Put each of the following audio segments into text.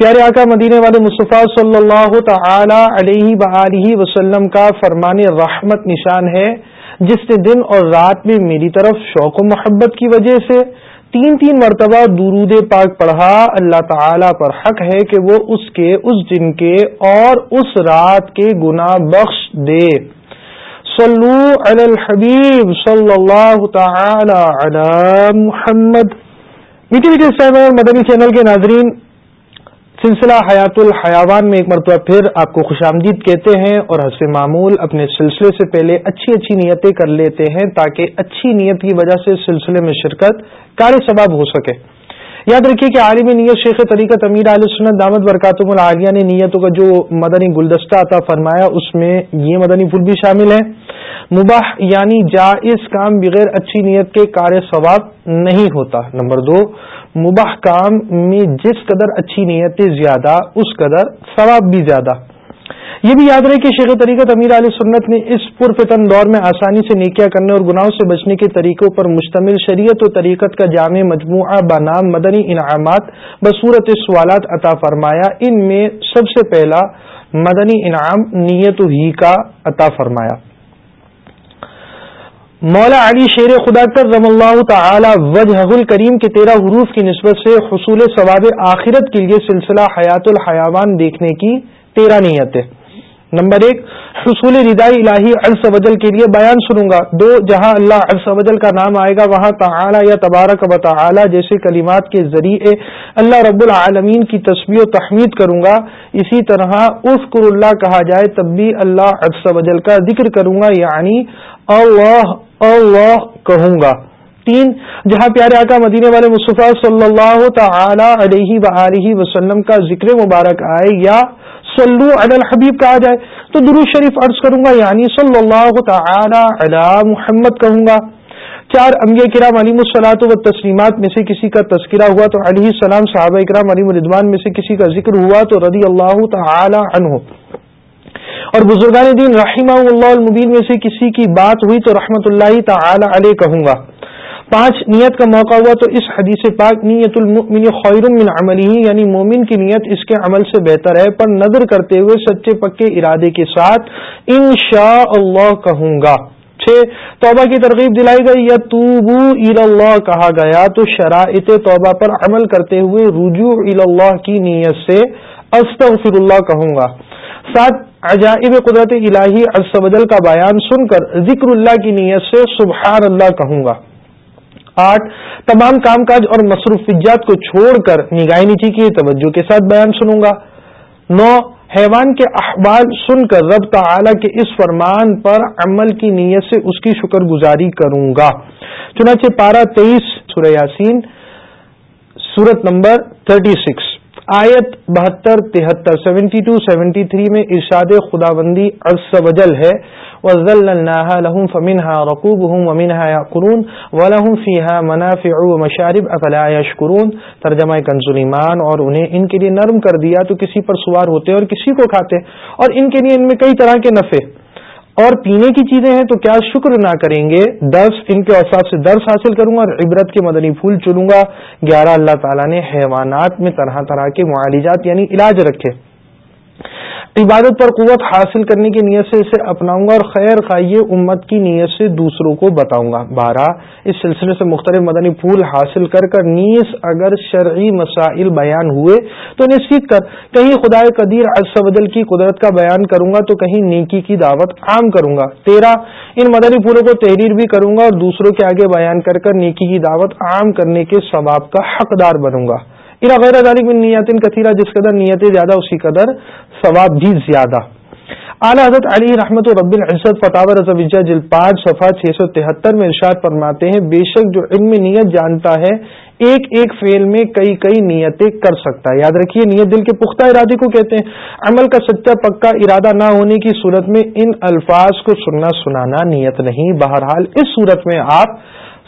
پیارے آقا مدینے والے مصطفیٰ صلی اللہ تعالی علیہ وسلم کا فرمان رحمت نشان ہے، جس نے دن اور رات میں میری طرف شوق و محبت کی وجہ سے تین تین مرتبہ درود پاک پڑھا۔ اللہ تعالی پر حق ہے کہ وہ اس کے، اس دن کے اور اس رات کے گناہ بخش دے۔ صلو علی الحبیب صلی اللہ تعالی علی محمد۔ میٹھی میٹھی مدنی چینل کے ناظرین سلسلہ حیات الحیوان میں ایک مرتبہ پھر آپ کو خوش آمدید کہتے ہیں اور حس معمول اپنے سلسلے سے پہلے اچھی اچھی نیتیں کر لیتے ہیں تاکہ اچھی نیت کی وجہ سے سلسلے میں شرکت کار سبب ہو سکے۔ یاد رکھیے کہ عالمی نیت شیخ طریقت امیر علیہ سنت دامد برکاتم العالیہ نے نیتوں کا جو مدنی گلدستہ عطا فرمایا، اس میں یہ مدنی پھول بھی شامل ہے مباح یعنی جائز کام بغیر اچھی نیت کے کار ثواب نہیں ہوتا۔ نمبر دو، مباح کام میں جس قدر اچھی نیتیں زیادہ، اس قدر ثواب بھی زیادہ۔ یہ بھی یاد رہے کہ شیخ طریقت امیر علیہ سنت نے اس پرفتن دور میں آسانی سے نیکیاں کرنے اور گناہوں سے بچنے کے طریقوں پر مشتمل شریعت و طریقت کا جامع مجموعہ بنام مدنی انعامات بصورت سوالات عطا فرمایا۔ ان میں سب سے پہلا مدنی انعام نیت ہی کا عطا فرمایا۔ مولا علی شیر خدا کر رم اللہ تعالی وجہ الکریم کے تیرہ حروف کی نسبت سے حصول ثواب آخرت کے لیے سلسلہ حیات الحیوان دیکھنے کی تیرہ نیت ہے نمبر ایک، حصول ردائی الہی عرص وجل کے لیے بیان سنوں گا۔ دو، جہاں اللہ عرص وجل کا نام آئے گا، وہاں تعالی یا تبارک و تعالی جیسے کلمات کے ذریعے اللہ رب العالمین کی تصویر و تحمید کروں گا۔ اسی طرح اسکر اللہ کہا جائے، تب بھی اللہ عرص وجل کا ذکر کروں گا یعنی اللہ اللہ کہوں گا۔ تین، جہاں پیارے آقا مدینے والے مصطفیٰ صلی اللہ تعالی علیہ و وسلم کا ذکر مبارک آئے یا صلو علی الحبیب کہا جائے تو درو شریف عرض کروں گا یعنی صلی اللہ تعالی علی محمد کہوں گا۔ چار انبیاء کرام علیم السلاط و تسلیمات میں سے کسی کا تذکرہ ہوا تو علیہ السلام، صحابہ اکرام علیم الردوان میں سے کسی کا ذکر ہوا تو رضی اللہ تعالی عنہ۔ اور بزرگان دین رحمہ اللہ المبین میں سے کسی کی بات ہوئی تو رحمت اللہ تعالی علیہ کہوں گا۔ پانچ نیت کا موقع ہوا تو اس حدیث پاک نیت المؤمن خیر من عملی یعنی مومن کی نیت اس کے عمل سے بہتر ہے، پر نظر کرتے ہوئے سچے پکے ارادے کے ساتھ انشاء اللہ کہوں گا۔ چھ توبہ کی ترغیب دلائی گئی یا توبو اللہ کہا گیا، تو شرائط توبہ پر عمل کرتے ہوئے رجوع اللہ کی نیت سے استغفر اللہ کہوں گا۔ سات، عجائب قدرت الہی ارسبدل کا بیان سن کر ذکر اللہ کی نیت سے سبحان اللہ کہوں گا۔ آٹھ تمام کام کاج اور مصروفیات کو چھوڑ کر نگاہ نیچی کی توجہ کے ساتھ بیان سنوں گا۔ نو، حیوان کے احوال سن کر رب تعالی کے اس فرمان پر عمل کی نیت سے اس کی شکر گزاری کروں گا۔ چنانچہ پارہ تیئیس سورہ یاسین، سورت نمبر تھرٹی سکس۔ آیت بہتر، تہتر سیونٹی ٹو سیونٹی تھری میں ارشاد خدا بندی عرص وجل ہے۔ لہم فمنہا رقوب ہوں ومنہا یعقرون ولہم فیہا منافع و مشارب افلا یشکرون ترجمہ کنزل ایمان اور انہیں ان کے لیے نرم کر دیا تو کسی پر سوار ہوتے اور کسی کو کھاتے اور ان کے لیے ان میں کئی طرح کے نفع۔ اور پینے کی چیزیں ہیں تو کیا شکر نہ کریں گے؟ درس، ان کے اوساف سے درس حاصل کروں گا اور عبرت کے مدنی پھول چنوں گا۔ گیارہ، اللہ تعالیٰ نے حیوانات میں طرح طرح کے معالجات یعنی علاج رکھے۔ عبادت پر قوت حاصل کرنے کی نیت سے اسے اپناؤں گا اور خیر خائی امت کی نیت سے دوسروں کو بتاؤں گا۔ بارہ، اس سلسلے سے مختلف مدنی پھول حاصل کر کر نیس اگر شرعی مسائل بیان ہوئے تو انہیں سیکھ کر۔ کہیں خدا قدیر ارسودل کی قدرت کا بیان کروں گا تو کہیں نیکی کی دعوت عام کروں گا۔ تیرہ، ان مدنی پھولوں کو تحریر بھی کروں گا اور دوسروں کے آگے بیان کر کر نیکی کی دعوت عام کرنے کے ثواب کا حقدار بنوں گا۔ ارا غیر ذالک من نیت کثیرہ، جس قدر نیتیں زیادہ، اسی قدر ثواب بھی زیادہ۔ اعلی حضرت علی رحمت و رب العزت فتح رضویجہ جل پانچ، صفحہ چھ سو تہتر میں ارشاد فرماتے ہیں، بے شک جو علم نیت جانتا ہے، ایک ایک فیل میں کئی کئی نیتیں کر سکتا ہے۔ یاد رکھیے، نیت دل کے پختہ ارادے کو کہتے ہیں۔ عمل کا سچا پکا ارادہ نہ ہونے کی صورت میں ان الفاظ کو سننا سنانا نیت نہیں۔ بہرحال، اس صورت میں آپ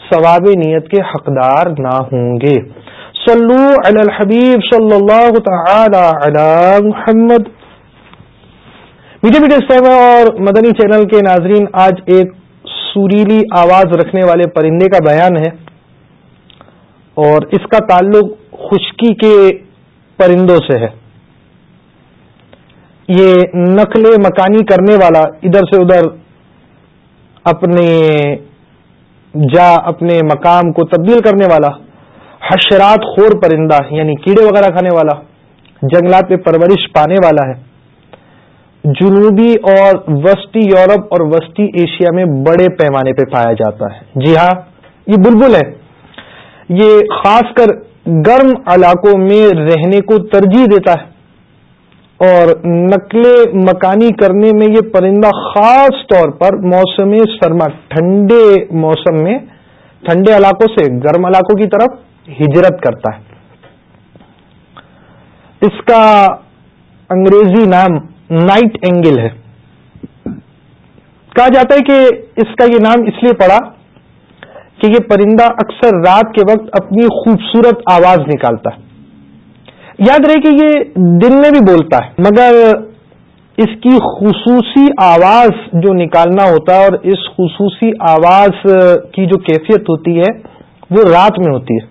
ثواب نیت کے حقدار نہ ہوں گے۔ صلو علی الحبیب صلی اللہ تعالی علی محمد۔ میٹھے میٹھے اسٹائم اور مدنی چینل کے ناظرین، آج ایک سوریلی آواز رکھنے والے پرندے کا بیان ہے۔ اور اس کا تعلق خشکی کے پرندوں سے ہے۔ یہ نقل مکانی کرنے والا ادھر سے ادھر اپنے جا، اپنے مقام کو تبدیل کرنے والا حشرات خور پرندہ یعنی کیڑے وغیرہ کھانے والا، جنگلات پہ پرورش پانے والا ہے۔ جنوبی اور وسطی یورپ اور وسطی ایشیا میں بڑے پیمانے پہ پایا جاتا ہے۔ جی ہاں یہ بلبل ہے یہ خاص کر گرم علاقوں میں رہنے کو ترجیح دیتا ہے۔ اور نقل مکانی کرنے میں یہ پرندہ خاص طور پر موسم سرما، ٹھنڈے موسم میں، ٹھنڈے علاقوں سے گرم علاقوں کی طرف ہجرت کرتا ہے۔ اس کا انگریزی نام نائٹ اینگل ہے۔ کہا جاتا ہے کہ اس کا یہ نام اس لیے پڑا کہ یہ پرندہ اکثر رات کے وقت اپنی خوبصورت آواز نکالتا ہے۔ یاد رہے کہ یہ دن میں بھی بولتا ہے، مگر اس کی خصوصی آواز جو نکالنا ہوتا ہے اور اس خصوصی آواز کی جو کیفیت ہوتی ہے، وہ رات میں ہوتی ہے۔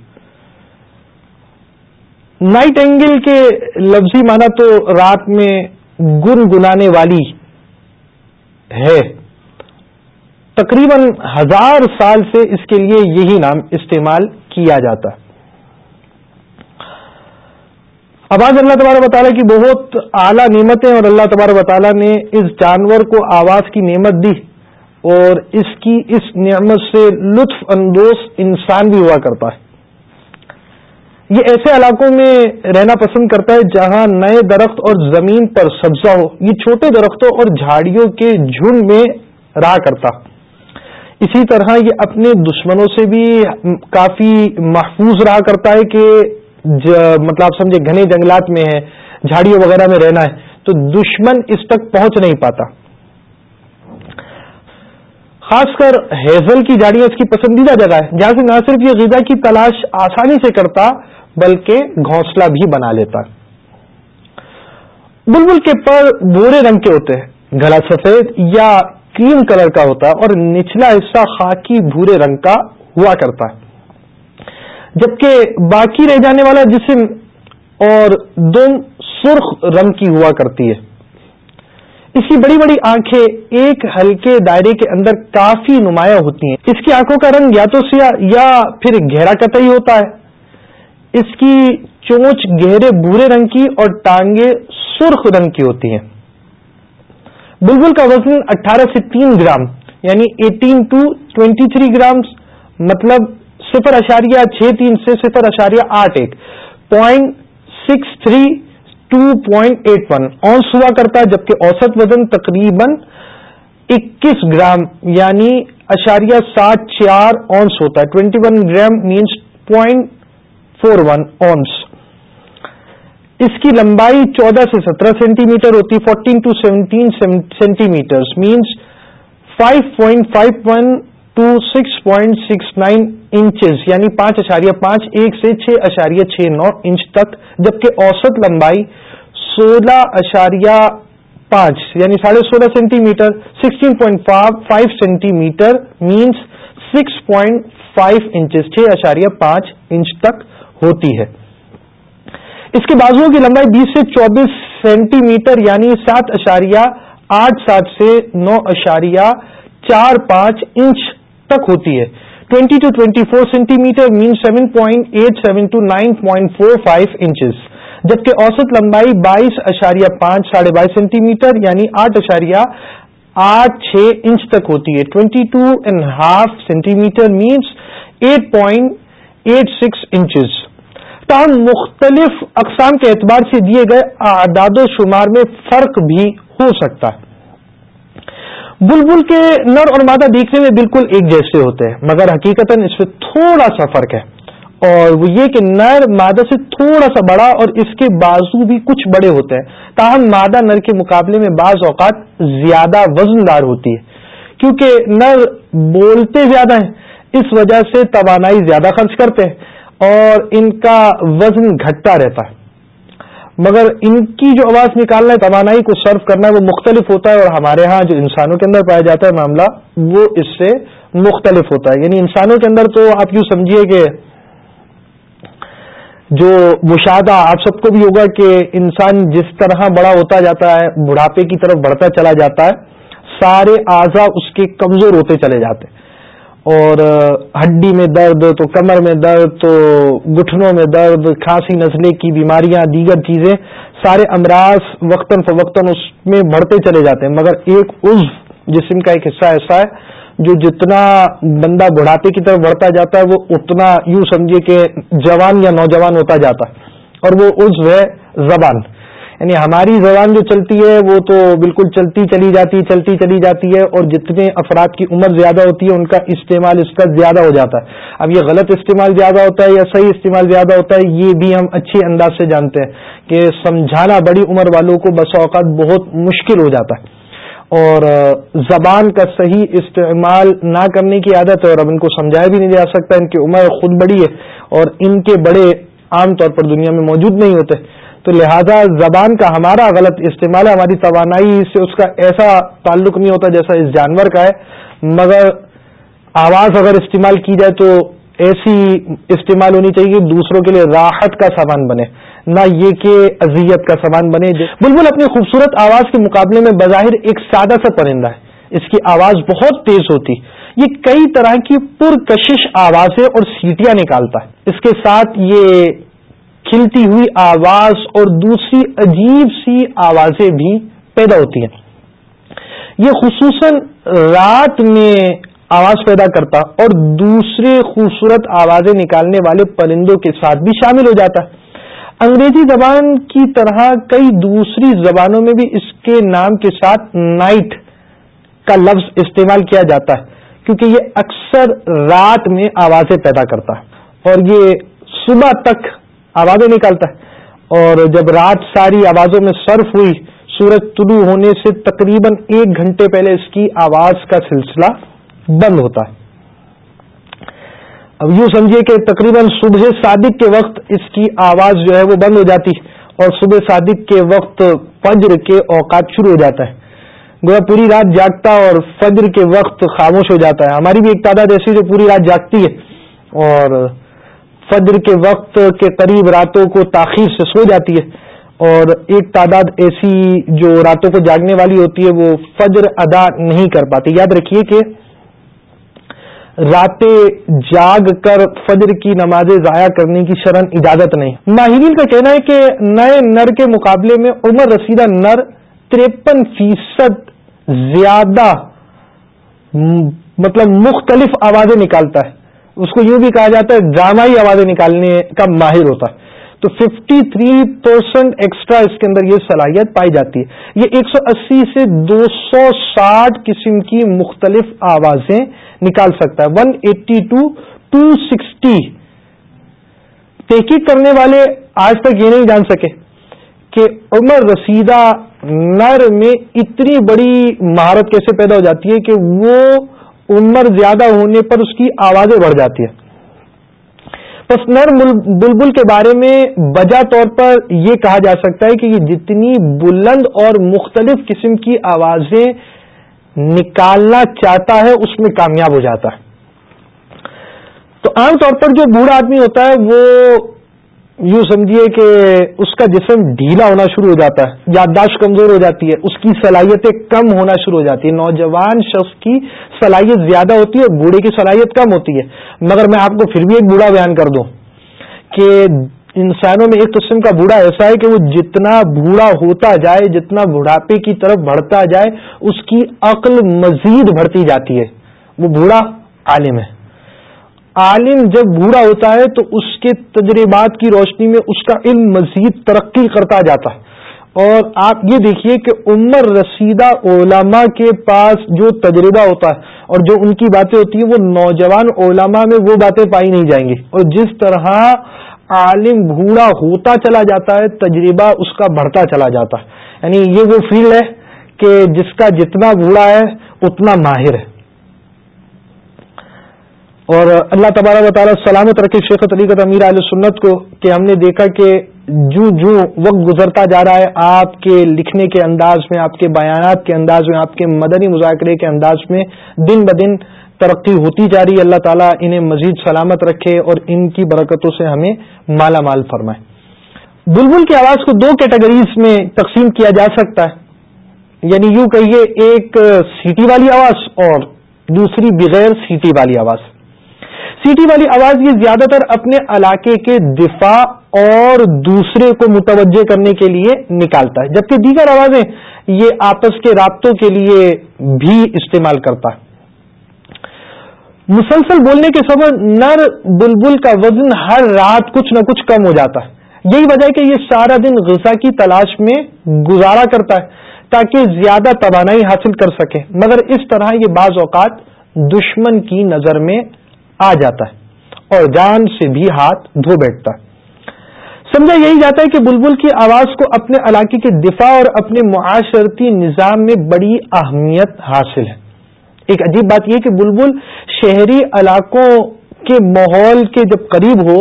نائٹ اینگل کے لفظی معنی تو رات میں گنگنانے والی ہے۔ تقریباً ہزار سال سے اس کے لیے یہی نام استعمال کیا جاتا۔ آواز اللہ تبارک تعالیٰ کی بہت اعلیٰ نعمتیں اور اللہ تبارک تعالیٰ نے اس جانور کو آواز کی نعمت دی اور اس کی اس نعمت سے لطف اندوز انسان بھی ہوا کرتا ہے۔ یہ ایسے علاقوں میں رہنا پسند کرتا ہے جہاں نئے درخت اور زمین پر سبزہ ہو۔ یہ چھوٹے درختوں اور جھاڑیوں کے جھنڈ میں رہا کرتا۔ اسی طرح یہ اپنے دشمنوں سے بھی کافی محفوظ رہا کرتا ہے کہ مطلب آپ سمجھے گھنے جنگلات میں ہے، جھاڑیوں وغیرہ میں رہنا ہے، تو دشمن اس تک پہنچ نہیں پاتا۔ خاص کر ہیزل کی جھاڑیاں اس کی پسندیدہ جگہ ہے۔ جہاں سے نہ صرف یہ غذا کی تلاش آسانی سے کرتا بلکہ گھونسلہ بھی بنا لیتا۔ بلبل کے پر بورے رنگ کے ہوتے ہیں، گلا سفید یا کریم کلر کا ہوتا ہے اور نچلا حصہ خاکی بھورے رنگ کا ہوا کرتا ہے۔ جبکہ باقی رہ جانے والا جسم اور دم سرخ رنگ کی ہوا کرتی ہے۔ اس کی بڑی بڑی آنکھیں ایک ہلکے دائرے کے اندر کافی نمایاں ہوتی ہیں۔ اس کی آنکھوں کا رنگ یا تو سیاہ یا پھر گہرا کتئی ہوتا ہے۔ اس کی چونچ گہرے بھورے رنگ کی اور ٹانگیں سرخ رنگ کی ہوتی ہیں۔ بلبل کا وزن اٹھارہ سے تین گرام یعنی eighteen to twenty three gram مطلب صفر اشاریہ چھ تین سے صفر اشاریہ آٹھ ایک point six three to point eight one ounce ہوا کرتا ہے جبکہ اوسط وزن تقریباً اکیس گرام یعنی اشاریہ سات چار اونس ہوتا ہے۔ Twenty one gram means point four one ounce اس کی لمبائی چودہ سے سترہ سینٹی میٹر ہوتی fourteen to seventeen centimetre means five point five one to six point six nine inches یعنی پانچ اشاریہ پانچ، ایک سے چھ اشاریہ چھ نو انچ تک، جبکہ اوسط لمبائی سولہ اشاریہ پانچ یعنی ساڑھے سولہ centimetre sixteen point five centimetre means six point five inches چھ اشاریہ پانچ انچ تک۔ ہوتی ہے۔ اس کے بازو کی لمبائی بیس سے چوبیس سینٹی میٹر یعنی سات اشاریہ آٹھ سات سے نو اشاریہ چار پانچ انچ تک ہوتی ہے۔ Twenty two twenty four centimetre mean seven point eight seven to nine point four five inches جبکہ اوسط لمبائی بائیس اشاریہ پانچ ساڑھے بائیس سینٹی میٹر یعنی آٹھ اشاریہ آٹھ چھ انچ تک ہوتی ہے۔ Twenty two and half centimetre means eight point eight six inches تاہم مختلف اقسام کے اعتبار سے دیے گئے اعداد و شمار میں فرق بھی ہو سکتا ہے۔ بلبل کے نر اور مادہ دیکھنے میں بالکل ایک جیسے ہوتے ہیں، مگر حقیقت اس میں تھوڑا سا فرق ہے۔ اور وہ یہ کہ نر مادہ سے تھوڑا سا بڑا اور اس کے بازو بھی کچھ بڑے ہوتے ہیں۔ تاہم، مادہ نر کے مقابلے میں بعض اوقات زیادہ وزن دار ہوتی ہے، کیونکہ نر بولتے زیادہ ہیں، اس وجہ سے توانائی زیادہ خرچ کرتے ہیں۔ اور ان کا وزن گھٹتا رہتا ہے۔ مگر ان کی جو آواز نکالنا ہے، توانائی کو سرو کرنا ہے، وہ مختلف ہوتا ہے اور ہمارے ہاں جو انسانوں کے اندر پایا جاتا ہے معاملہ، وہ اس سے مختلف ہوتا ہے۔ یعنی انسانوں کے اندر تو آپ یوں سمجھیے کہ جو مشاہدہ آپ سب کو بھی ہوگا کہ انسان جس طرح بڑا ہوتا جاتا ہے، بڑھاپے کی طرف بڑھتا چلا جاتا ہے، سارے اعضا اس کے کمزور ہوتے چلے جاتے اور ہڈی میں درد تو کمر میں درد تو گٹھنوں میں درد، کھانسی نسلے کی بیماریاں، دیگر چیزیں سارے امراض وقتاً فوقتاً اس میں بڑھتے چلے جاتے ہیں۔ مگر ایک عزو جسم کا ایک حصہ ایسا ہے جو جتنا بندہ بڑھاپے کی طرف بڑھتا جاتا ہے، وہ اتنا یوں سمجھے کہ جوان یا نوجوان ہوتا جاتا ہے۔ اور وہ عزو ہے زبان۔ یعنی ہماری زبان جو چلتی ہے وہ تو بالکل چلتی چلی جاتی، چلتی چلی جاتی ہے اور جتنے افراد کی عمر زیادہ ہوتی ہے ان کا استعمال اس کا زیادہ ہو جاتا ہے۔ اب یہ غلط استعمال زیادہ ہوتا ہے یا صحیح استعمال زیادہ ہوتا ہے، یہ بھی ہم اچھے انداز سے جانتے ہیں کہ سمجھانا بڑی عمر والوں کو بس اوقات بہت مشکل ہو جاتا ہے۔ اور زبان کا صحیح استعمال نہ کرنے کی عادت ہے اور اب ان کو سمجھایا بھی نہیں جا سکتا، ان کی عمر خود بڑی ہے اور ان کے بڑے عام طور پر دنیا میں موجود نہیں ہوتے۔ تو لہذا زبان کا ہمارا غلط استعمال ہے، ہماری توانائی سے اس کا ایسا تعلق نہیں ہوتا جیسا اس جانور کا ہے۔ مگر آواز اگر استعمال کی جائے تو ایسی استعمال ہونی چاہیے دوسروں کے لیے راحت کا سامان بنے، نہ یہ کہ اذیت کا سامان بنے۔ بلبل اپنی خوبصورت آواز کے مقابلے میں بظاہر ایک سادہ سا پرندہ ہے۔ اس کی آواز بہت تیز ہوتی۔ یہ کئی طرح کی پرکشش آوازیں اور سیٹیاں نکالتا ہے۔ اس کے ساتھ یہ کھلتی ہوئی آواز اور دوسری عجیب سی آوازیں بھی پیدا ہوتی ہیں۔ یہ خصوصاً رات میں آواز پیدا کرتا اور دوسرے خوبصورت آوازیں نکالنے والے پرندوں کے ساتھ بھی شامل ہو جاتا۔ ہے انگریزی زبان کی طرح کئی دوسری زبانوں میں بھی اس کے نام کے ساتھ نائٹ کا لفظ استعمال کیا جاتا ہے، کیونکہ یہ اکثر رات میں آوازیں پیدا کرتا ہے۔ اور یہ صبح تک آوازیں نکالتا ہے۔ اور جب رات ساری آوازوں میں صرف ہوئی، سورج طلوع ہونے سے تقریباً ایک گھنٹے پہلے اس کی آواز کا سلسلہ بند ہوتا ہے۔ اب یوں سمجھیے کہ تقریباً صبح صادق کے وقت اس کی آواز جو ہے وہ بند ہو جاتی اور صبح صادق کے وقت فجر کے اوقات شروع ہو جاتا ہے۔ گویا پوری رات جاگتا اور فجر کے وقت خاموش ہو جاتا ہے۔ ہماری بھی ایک تعداد ایسی جو پوری رات جاگتی ہے۔ اور فجر کے وقت کے قریب راتوں کو تاخیر سے سو جاتی ہے اور ایک تعداد ایسی جو راتوں کو جاگنے والی ہوتی ہے وہ فجر ادا نہیں کر پاتی۔ یاد رکھیے کہ راتیں جاگ کر فجر کی نمازیں ضائع کرنے کی شرن اجازت نہیں۔ ماہرین کا کہنا ہے کہ نئے نر کے مقابلے میں عمر رسیدہ نر تریپن فیصد زیادہ مطلب مختلف آوازیں نکالتا ہے۔ اس کو یوں بھی کہا جاتا ہے ڈرامائی آوازیں نکالنے کا ماہر ہوتا ہے۔ تو ففٹی تھری پرسینٹ ایکسٹرا اس کے اندر یہ صلاحیت پائی جاتی ہے۔ یہ ایک سو اسی سے دو سو ساٹھ قسم کی مختلف آوازیں نکال سکتا ہے۔ One eighty to two sixty تحقیق کرنے والے آج تک یہ نہیں جان سکے کہ عمر رسیدہ نر میں اتنی بڑی مہارت کیسے پیدا ہو جاتی ہے کہ وہ عمر زیادہ ہونے پر اس کی آوازیں بڑھ جاتی ہے پس نر بلبل کے بارے میں بجا طور پر یہ کہا جا سکتا ہے کہ یہ جتنی بلند اور مختلف قسم کی آوازیں نکالنا چاہتا ہے، اس میں کامیاب ہو جاتا ہے۔ تو عام طور پر جو بوڑھا آدمی ہوتا ہے، وہ یوں سمجھیے کہ اس کا جسم ڈھیلا ہونا شروع ہو جاتا ہے، یادداشت کمزور ہو جاتی ہے، اس کی صلاحیتیں کم ہونا شروع ہو جاتی ہے۔ نوجوان شخص کی صلاحیت زیادہ ہوتی ہے بوڑھے کی صلاحیت کم ہوتی ہے۔ مگر میں آپ کو پھر بھی ایک بوڑھا بیان کر دوں کہ انسانوں میں ایک قسم کا بوڑھا ایسا ہے کہ وہ جتنا بوڑھا ہوتا جائے، جتنا بڑھاپے کی طرف بڑھتا جائے، اس کی عقل مزید بڑھتی جاتی ہے۔ وہ بوڑھا عالم ہے۔ عالم جب بوڑھا ہوتا ہے تو اس کے تجربات کی روشنی میں اس کا علم مزید ترقی کرتا جاتا ہے۔ اور آپ یہ دیکھیے کہ عمر رسیدہ علماء کے پاس جو تجربہ ہوتا ہے اور جو ان کی باتیں ہوتی ہیں، وہ نوجوان علماء میں وہ باتیں پائی نہیں جائیں گی۔ اور جس طرح عالم بھوڑا ہوتا چلا جاتا ہے، تجربہ اس کا بڑھتا چلا جاتا ہے۔ یعنی یہ وہ فیلڈ ہے کہ جس کا جتنا بوڑھا ہے، اتنا ماہر ہے۔ اور اللہ تبارہ و تعالیٰ سلامت رکھے شیخ طریقت امیر علیہ سنت کو کہ ہم نے دیکھا کہ جو جو وقت گزرتا جا رہا ہے، آپ کے لکھنے کے انداز میں، آپ کے بیانات کے انداز میں، آپ کے مدنی مذاکرے کے انداز میں دن بدن ترقی ہوتی جا رہی ہے۔ اللہ تعالیٰ انہیں مزید سلامت رکھے اور ان کی برکتوں سے ہمیں مالا مال فرمائے۔ بلبل کی آواز کو دو کیٹیگریز میں تقسیم کیا جا سکتا ہے۔ یعنی یوں کہیے، ایک سیٹی والی آواز اور دوسری بغیر سیٹی والی آواز۔ سیٹی والی آواز یہ زیادہ تر اپنے علاقے کے دفاع اور دوسرے کو متوجہ کرنے کے لیے نکالتا ہے، جبکہ دیگر آوازیں یہ آپس کے رابطوں کے لیے بھی استعمال کرتا ہے۔ مسلسل بولنے کے سبب نر بلبل کا وزن ہر رات کچھ نہ کچھ کم ہو جاتا ہے۔ یہی وجہ ہے کہ یہ سارا دن غذا کی تلاش میں گزارا کرتا ہے تاکہ زیادہ توانائی حاصل کر سکے۔ مگر اس طرح یہ بعض اوقات دشمن کی نظر میں آ جاتا ہے اور جان سے بھی ہاتھ دھو بیٹھتا ہے۔ سمجھا یہی جاتا ہے کہ بلبل کی آواز کو اپنے علاقے کے دفاع اور اپنے معاشرتی نظام میں بڑی اہمیت حاصل ہے۔ ایک عجیب بات یہ کہ بلبل شہری علاقوں کے ماحول کے جب قریب ہو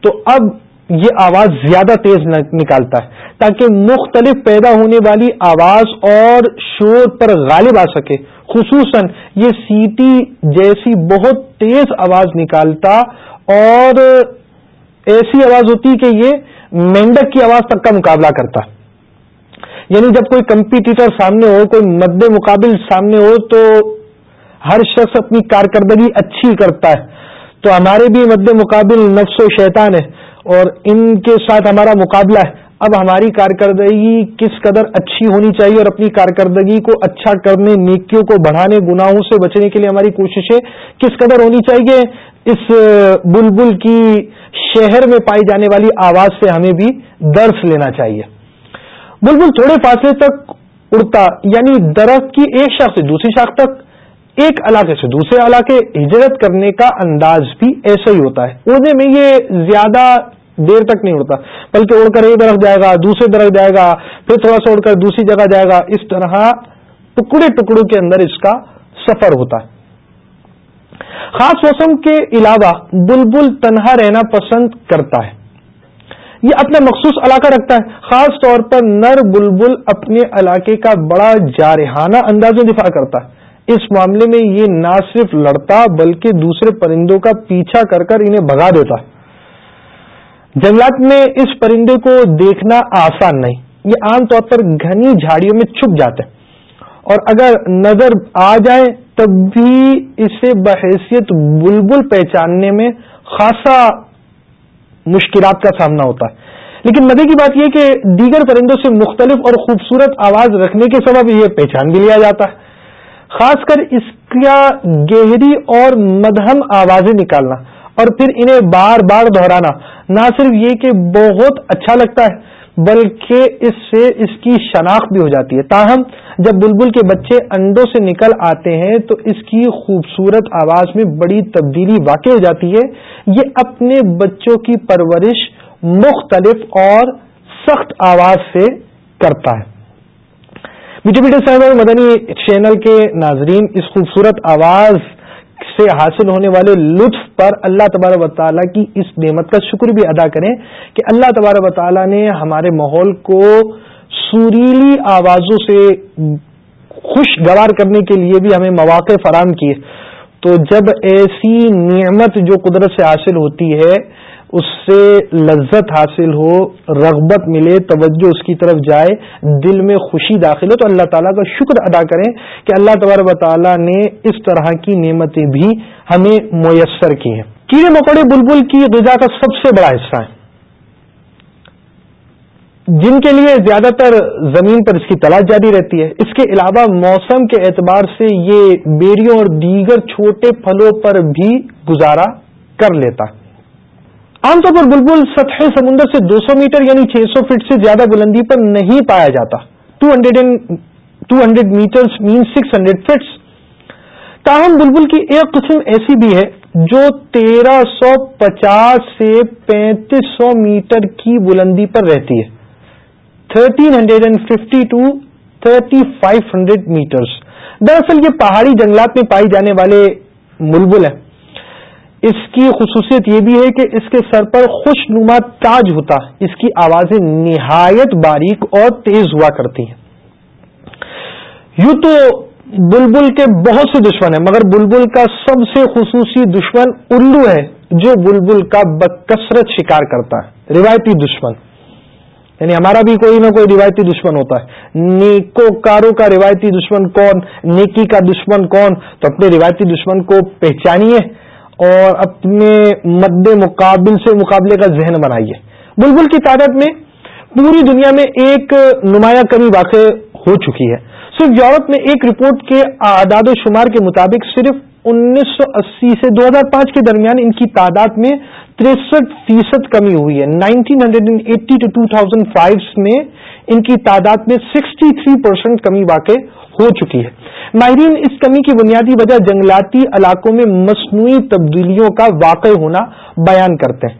تو اب یہ آواز زیادہ تیز نکالتا ہے، تاکہ مختلف پیدا ہونے والی آواز اور شور پر غالب آ سکے۔ خصوصاً یہ سیٹی جیسی بہت تیز آواز نکالتا اور ایسی آواز ہوتی کہ یہ مینڈک کی آواز تک کا مقابلہ کرتا۔ یعنی جب کوئی کمپیٹیٹر سامنے ہو، کوئی مد مقابل سامنے ہو، تو ہر شخص اپنی کارکردگی اچھی کرتا ہے۔ تو ہمارے بھی مد مقابل نفس و شیطان ہے۔ اور ان کے ساتھ ہمارا مقابلہ ہے۔ اب ہماری کارکردگی کس قدر اچھی ہونی چاہیے اور اپنی کارکردگی کو اچھا کرنے، نیکیوں کو بڑھانے، گناہوں سے بچنے کے لیے ہماری کوششیں کس قدر ہونی چاہیے؟ اس بلبل کی شہر میں پائی جانے والی آواز سے ہمیں بھی درس لینا چاہیے۔ بلبل تھوڑے فاصلے تک اڑتا یعنی درخت کی ایک شاخ سے دوسری شاخ تک، ایک علاقے سے دوسرے علاقے، ہجرت کرنے کا انداز بھی ایسا ہی ہوتا ہے۔ اڑنے میں یہ زیادہ دیر تک نہیں اڑتا۔ بلکہ اڑ کر ایک درخت جائے گا دوسرے درخت جائے گا، پھر تھوڑا سا اڑ کر دوسری جگہ جائے گا۔ اس طرح ٹکڑے ٹکڑوں کے اندر اس کا سفر ہوتا ہے۔ خاص موسم کے علاوہ بلبل تنہا رہنا پسند کرتا ہے۔ یہ اپنا مخصوص علاقہ رکھتا ہے۔ خاص طور پر نر بلبل اپنے علاقے کا بڑا جارحانہ انداز میں دفاع کرتا ہے۔ اس معاملے میں یہ نہ صرف لڑتا بلکہ دوسرے پرندوں کا پیچھا کر کر انہیں بگا دیتا ہے۔ جنگلات میں اس پرندے کو دیکھنا آسان نہیں۔ یہ عام طور پر گھنی جھاڑیوں میں چھپ جاتے ہیں۔ اور اگر نظر آ جائے، تب بھی اسے بحیثیت بلبل پہچاننے میں خاصا مشکلات کا سامنا ہوتا ہے۔ لیکن مزے کی بات یہ کہ دیگر پرندوں سے مختلف اور خوبصورت آواز رکھنے کے سبب یہ پہچان بھی لیا جاتا ہے۔ خاص کر اس کا گہری اور مدہم آوازیں نکالنا۔ اور پھر انہیں بار بار دہرانا۔ نہ صرف یہ کہ بہت اچھا لگتا ہے، بلکہ اس سے اس کی شناخت بھی ہو جاتی ہے۔ تاہم، جب بلبل کے بچے انڈوں سے نکل آتے ہیں، تو اس کی خوبصورت آواز میں بڑی تبدیلی واقع ہو جاتی ہے۔ یہ اپنے بچوں کی پرورش مختلف اور سخت آواز سے کرتا ہے۔ میٹھے میٹھے صاحب مدنی چینل کے ناظرین، اس خوبصورت آواز سے حاصل ہونے والے لطف پر اللہ تبارک و تعالیٰ کی اس نعمت کا شکر بھی ادا کریں کہ اللہ تبارک و تعالیٰ نے ہمارے ماحول کو سریلی آوازوں سے خوشگوار کرنے کے لیے بھی ہمیں مواقع فراہم کیے۔ تو جب ایسی نعمت جو قدرت سے حاصل ہوتی ہے اس سے لذت حاصل ہو، رغبت ملے، توجہ اس کی طرف جائے، دل میں خوشی داخل ہو، تو اللہ تعالیٰ کا شکر ادا کریں کہ اللہ تبارب تعالیٰ نے اس طرح کی نعمتیں بھی ہمیں میسر کی ہیں۔ کیڑے مکوڑے بلبل کی غذا کا سب سے بڑا حصہ ہے جن کے لیے زیادہ تر زمین پر اس کی تلاش جاری رہتی ہے۔ اس کے علاوہ موسم کے اعتبار سے یہ بیریوں اور دیگر چھوٹے پھلوں پر بھی گزارا کر لیتا۔ ہے عام طور پر بلبل سطح سمندر سے دو سو میٹر یعنی چھ سو فٹ سے زیادہ بلندی پر نہیں پایا جاتا۔ Two hundred metre mean six hundred feet تاہم بلبل کی ایک قسم ایسی بھی ہے جو تیرہ سو پچاس سے پینتیس سو میٹر کی بلندی پر رہتی ہے۔ Thirteen hundred and fifty to thirty five hundred metres دراصل یہ پہاڑی جنگلات میں پائی جانے والے بلبل ہیں۔ اس کی خصوصیت یہ بھی ہے کہ اس کے سر پر خوش نما تاج ہوتا ہے۔ اس کی آوازیں نہایت باریک اور تیز ہوا کرتی ہیں۔ یوں تو بلبل کے بہت سے دشمن ہیں، مگر بلبل کا سب سے خصوصی دشمن الو ہے، جو بلبل کا بکثرت شکار کرتا ہے۔ روایتی دشمن۔ یعنی ہمارا بھی کوئی نہ کوئی روایتی دشمن ہوتا ہے۔ نیکو کاروں کا روایتی دشمن کون؟ نیکی کا دشمن کون؟ تو اپنے روایتی دشمن کو پہچانیے۔ اور اپنے مد مقابل سے مقابلے کا ذہن بنائیے۔ بلبل کی تعداد میں پوری دنیا میں ایک نمایاں کمی واقع ہو چکی ہے۔ صرف یورپ میں ایک رپورٹ کے اعداد و شمار کے مطابق صرف انیس سو اسی سے دو ہزار پانچ کے درمیان ان کی تعداد میں تریسٹھ فیصد کمی ہوئی ہے۔ Nineteen hundred and eighty two two thousand five میں ان کی تعداد میں سکسٹی تھری پرسینٹ کمی واقع ہو چکی ہے۔ ماہرین، اس کمی کی بنیادی وجہ جنگلاتی علاقوں میں مصنوعی تبدیلیوں کا واقع ہونا بیان کرتے ہیں۔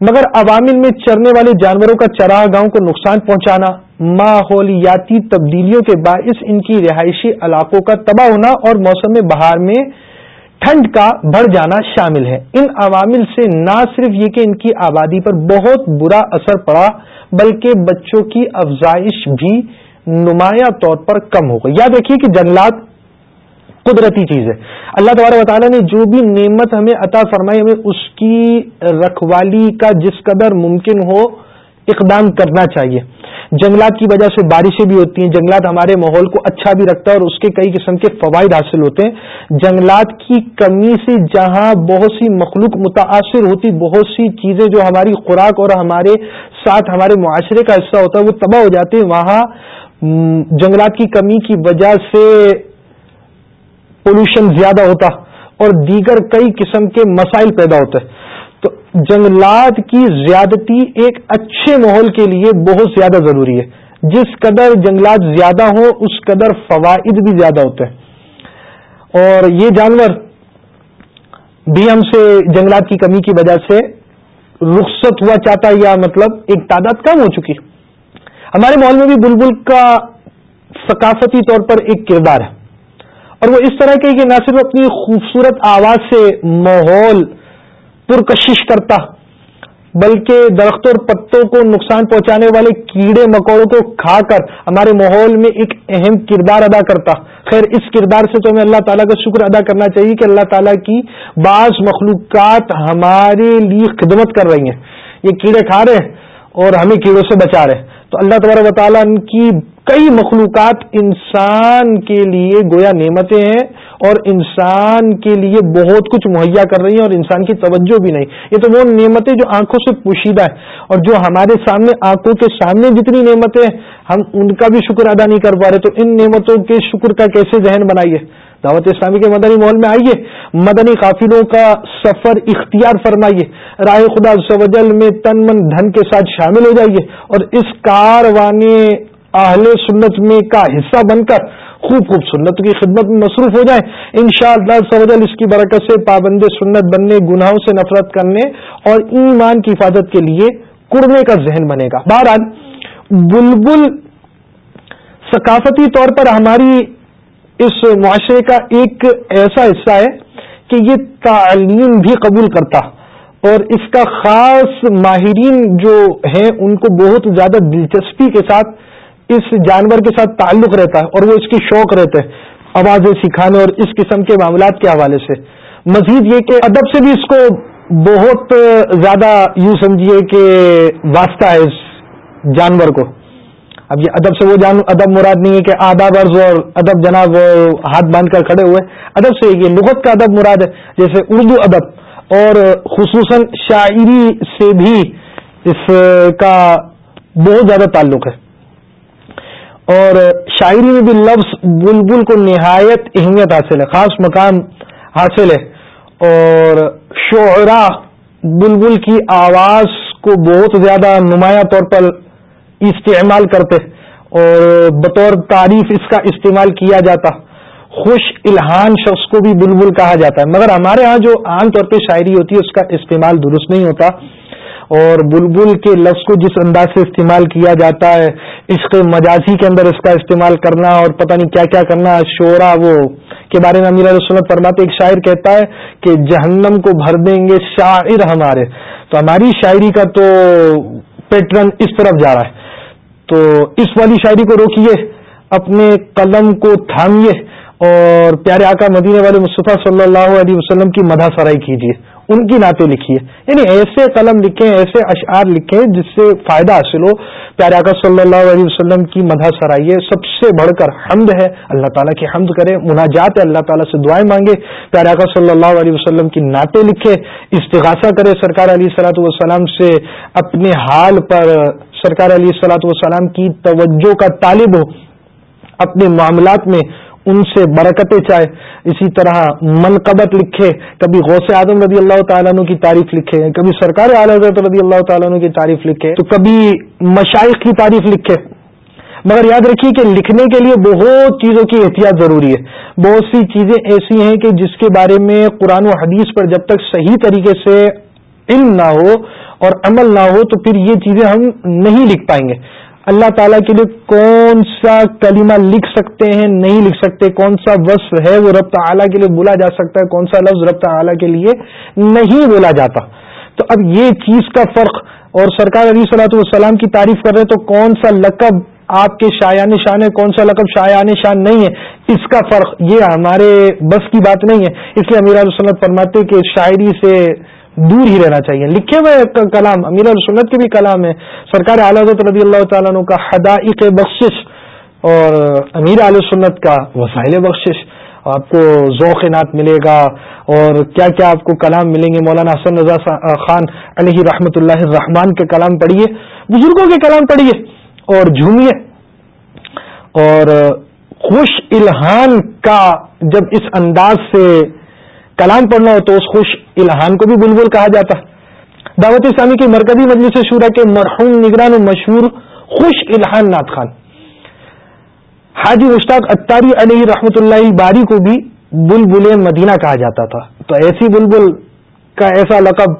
مگر عوامل میں چرنے والے جانوروں کا چراہ گاؤں کو نقصان پہنچانا، ماحولیاتی تبدیلیوں کے باعث ان کی رہائشی علاقوں کا تباہ ہونا اور موسم بہار میں ٹھنڈ کا بڑھ جانا شامل ہے۔ ان عوامل سے نہ صرف یہ کہ ان کی آبادی پر بہت برا اثر پڑا، بلکہ بچوں کی افزائش بھی نمایاں طور پر کم ہو گئی۔ یا دیکھیے کہ جنگلات قدرتی چیز ہے۔ اللہ تبارک تعالیٰ نے جو بھی نعمت ہمیں عطا فرمائی، ہمیں اس کی رکھوالی کا جس قدر ممکن ہو اقدام کرنا چاہیے۔ جنگلات کی وجہ سے بارشیں بھی ہوتی ہیں، جنگلات ہمارے ماحول کو اچھا بھی رکھتا ہے اور اس کے کئی قسم کے فوائد حاصل ہوتے ہیں۔ جنگلات کی کمی سے جہاں بہت سی مخلوق متاثر ہوتی، بہت سی چیزیں جو ہماری خوراک اور ہمارے ساتھ، ہمارے معاشرے کا حصہ ہوتا ہے، وہ تباہ ہو جاتے ہیں۔ وہاں جنگلات کی کمی کی وجہ سے پولوشن زیادہ ہوتا اور دیگر کئی قسم کے مسائل پیدا ہوتے تو جنگلات کی زیادتی ایک اچھے ماحول کے لیے بہت زیادہ ضروری ہے۔ جس قدر جنگلات زیادہ ہوں، اس قدر فوائد بھی زیادہ ہوتے ہیں۔ اور یہ جانور بھی ہم سے جنگلات کی کمی کی وجہ سے رخصت ہوا چاہتا یا مطلب ایک تعداد کم ہو چکی ہمارے ماحول میں بھی بلبل کا ثقافتی طور پر ایک کردار ہے۔ اور وہ اس طرح کے کہ نہ صرف اپنی خوبصورت آواز سے ماحول پرکشش کرتا، بلکہ درختوں اور پتوں کو نقصان پہنچانے والے کیڑے مکوڑوں کو کھا کر ہمارے ماحول میں ایک اہم کردار ادا کرتا۔ خیر، اس کردار سے تو ہمیں اللہ تعالیٰ کا شکر ادا کرنا چاہیے کہ اللہ تعالیٰ کی بعض مخلوقات ہمارے لیے خدمت کر رہی ہیں۔ یہ کیڑے کھا رہے ہیں اور ہمیں کیڑوں سے بچا رہے ہیں۔ تو اللہ تبارک و تعالیٰ کی کئی مخلوقات انسان کے لیے گویا نعمتیں ہیں اور انسان کے لیے بہت کچھ مہیا کر رہی ہیں اور انسان کی توجہ بھی نہیں۔ یہ تو وہ نعمتیں جو آنکھوں سے پوشیدہ ہے اور جو ہمارے سامنے، آنکھوں کے سامنے جتنی نعمتیں ہم ان کا بھی شکر ادا نہیں کر پا رہے۔ تو ان نعمتوں کے شکر کا کیسے ذہن بنائیے؟ دعوت اسلامی کے مدنی ماحول میں آئیے، مدنی قافلوں کا سفر اختیار فرمائیے، رائے خدا سوجل میں تن من دھن کے ساتھ شامل ہو جائیے اور اس کاروانے اہل سنت میں کا حصہ بن کر خوب خوب سنت کی خدمت میں مصروف ہو جائیں۔ ان شاء اللہ اس کی برکت سے پابند سنت بننے، گناہوں سے نفرت کرنے اور ایمان کی حفاظت کے لیے کڑنے کا ذہن بنے گا۔ بہرحال، بلبل ثقافتی طور پر ہماری اس معاشرے کا ایک ایسا حصہ ہے کہ یہ تعلیم بھی قبول کرتا اور اس کا خاص ماہرین جو ہیں ان کو بہت زیادہ دلچسپی کے ساتھ اس جانور کے ساتھ تعلق رہتا ہے اور وہ اس کی شوق رہتے ہیں آوازیں سکھانے اور اس قسم کے معاملات کے حوالے سے۔ مزید یہ کہ ادب سے بھی اس کو بہت زیادہ یوں سمجھیے کہ واسطہ ہے اس جانور کو۔ اب یہ ادب سے وہ جان ادب مراد نہیں ہے کہ آداب عرض اور ادب جناب ہاتھ باندھ کر کھڑے ہوئے۔ ادب سے یہ لغت کا ادب مراد ہے، جیسے اردو ادب۔ اور خصوصاً شاعری سے بھی اس کا بہت زیادہ تعلق ہے۔ اور شاعری میں بھی لفظ بلبل کو نہایت اہمیت حاصل ہے، خاص مقام حاصل ہے۔ اور شعرا بلبل کی آواز کو بہت زیادہ نمایاں طور پر استعمال کرتے اور بطور تعریف اس کا استعمال کیا جاتا۔ خوش الہان شخص کو بھی بلبل کہا جاتا ہے۔ مگر ہمارے ہاں جو عام طور پہ شاعری ہوتی ہے، اس کا استعمال درست نہیں ہوتا۔ اور بلبل کے لفظ کو جس انداز سے استعمال کیا جاتا ہے، عشق مجازی کے اندر اس کا استعمال کرنا اور پتہ نہیں کیا کیا کرنا، شعرا وہ کے بارے میں امیر رسولت فرماتے ایک شاعر کہتا ہے کہ جہنم کو بھر دیں گے شاعر ہمارے۔ تو ہماری شاعری کا تو پیٹرن اس طرف جا رہا ہے۔ تو اس والی شاعری کو روکیے، اپنے قلم کو تھامیے اور پیارے آقا مدینے والے مصطفیٰ صلی اللہ علیہ وسلم کی مدح سرائی کیجیے، ان کی نعتیں لکھیے۔ یعنی ایسے قلم لکھیں، ایسے اشعار لکھیں جس سے فائدہ حاصل ہو۔ پیارے آقا صلی اللہ علیہ وسلم کی مدح سرائیے سب سے بڑھ کر حمد ہے۔ اللہ تعالیٰ کی حمد کرے، مناجات ہے، اللہ تعالیٰ سے دعائیں مانگے۔ پیارے آقا صلی اللہ علیہ وسلم کی نعتیں لکھے، استغاثہ کرے سرکار علیہ صلاحت والسلام سے اپنے حال پر سرکار علیہ صلاحت والسلام کی توجہ کا طالب ہو، اپنے معاملات میں ان سے برکتیں چاہے۔ اسی طرح منقبت لکھے، کبھی غوث اعظم رضی اللہ تعالیٰ عنہ کی تعریف لکھے، کبھی سرکار اعلی حضرت رضی اللہ تعالیٰ عنہ کی تعریف لکھے، تو کبھی مشائق کی تعریف لکھے۔ مگر یاد رکھیے کہ لکھنے کے لیے بہت چیزوں کی احتیاط ضروری ہے۔ بہت سی چیزیں ایسی ہیں کہ جس کے بارے میں قرآن و حدیث پر جب تک صحیح طریقے سے علم نہ ہو اور عمل نہ ہو تو پھر یہ چیزیں ہم نہیں لکھ پائیں گے۔ اللہ تعالیٰ کے لیے کون سا کلمہ لکھ سکتے ہیں، نہیں لکھ سکتے، کون سا وصف ہے وہ رب تعلیٰ کے لیے بولا جا سکتا ہے، کون سا لفظ رب تعلیٰ کے لیے نہیں بولا جاتا۔ تو اب یہ چیز کا فرق، اور سرکار علی صلاحت والسلام کی تعریف کر رہے تو کون سا لقب آپ کے شایان شان ہے، کون سا لقب شایان شان نہیں ہے، اس کا فرق، یہ ہمارے بس کی بات نہیں ہے۔ اس لیے امیر علیہ وسلم فرماتے کہ شاعری سے دور ہی رہنا چاہیے۔ لکھے ہوئے کلام، امیر السنت کے بھی کلام ہے۔ سرکار اعلیٰ رضی اللہ تعالیٰ عنہ کا حدائق بخشش اور امیر علیہ سنت کا وسائل بخشش آپ کو ذوق نعت ملے گا اور کیا کیا آپ کو کلام ملیں گے؟ مولانا حسن رضا خان علیہ رحمۃ اللہ الرحمان کے کلام پڑھیے۔ بزرگوں کے کلام پڑھیے اور جھومیے۔ اور خوش الہان کا جب اس انداز سے کلام پڑھنا ہو تو اس خوش الہان کو بھی بلبل کہا جاتا دعوت اسلامی کی مرکزی مجلس شورا کے مرحوم نگران و مشہور خوش الہان نات خان۔ حاجی مشتاق اتاری علیہ رحمۃ اللہ باری کو بھی بلبل مدینہ کہا جاتا تھا۔ تو ایسی بلبل کا ایسا لقب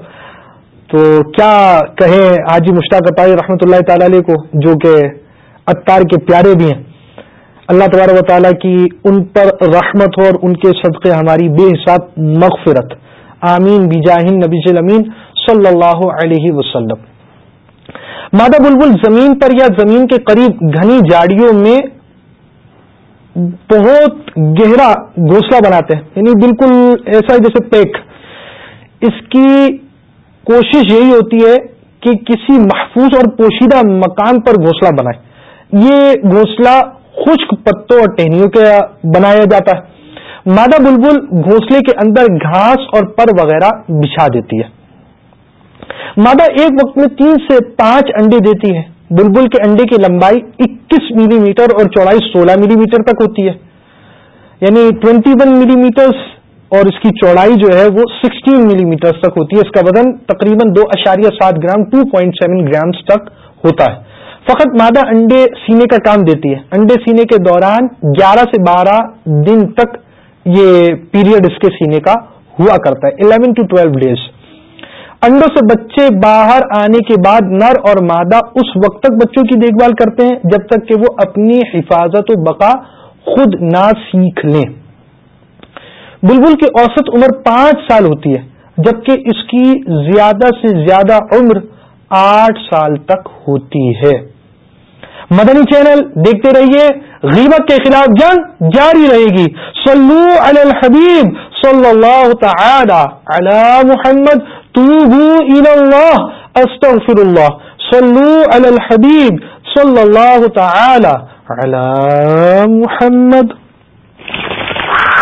تو کیا کہیں حاجی مشتاق اتاری رحمۃ اللہ تعالی علیہ کو جو کہ اتار کے پیارے بھی ہیں؟ اللہ تبارک و تعالیٰ کی ان پر رحمت ہو اور ان کے صدقے ہماری بے حساب مغفرت۔ آمین۔ بجاہن نبی امین صلی اللہ علیہ وسلم۔ مادہ بلبل زمین پر یا زمین کے قریب گھنی جاڑیوں میں بہت گہرا گھونسلہ بناتے ہیں یعنی بالکل ایسا جیسے پیک۔ اس کی کوشش یہی ہوتی ہے کہ کسی محفوظ اور پوشیدہ مکان پر گھونسلہ بنائے۔ یہ گھونسلہ خشک پتوں اور ٹہنیوں کے بنایا جاتا ہے۔ مادہ بلبل گھونسلے کے اندر گھاس اور پر وغیرہ بچھا دیتی ہے۔ مادہ ایک وقت میں تین سے پانچ انڈے دیتی ہے۔ بلبل کے انڈے کی لمبائی اکیس ملی میٹر اور چوڑائی سولہ ملی میٹر تک ہوتی ہے۔ یعنی ٹوینٹی ون ملی میٹر اور اس کی چوڑائی جو ہے وہ سکسٹین ملی میٹر تک ہوتی ہے۔ اس کا وزن تقریباً دو اشاریہ سات gram, two point seven grams تک ہوتا ہے۔ فقط مادہ انڈے سینے کا کام دیتی ہے۔ انڈے سینے کے دوران گیارہ سے بارہ دن تک یہ پیریڈ اس کے سینے کا ہوا کرتا ہے۔ الیون ٹو ٹویلو ڈیز انڈوں سے بچے باہر آنے کے بعد نر اور مادہ اس وقت تک بچوں کی دیکھ بھال کرتے ہیں جب تک کہ وہ اپنی حفاظت و بقا خود نہ سیکھ لیں۔ بلبل کی اوسط عمر پانچ سال ہوتی ہے، جبکہ اس کی زیادہ سے زیادہ عمر آٹھ سال تک ہوتی ہے۔ مدنی چینل دیکھتے رہیے۔ غیبت کے خلاف جنگ جاری رہے گی۔ صلو علی الحبیب صلی اللہ تعالی علی محمد اللہ استغفر اللہ صلو علی الحبیب صلی اللہ تعالی علی محمد۔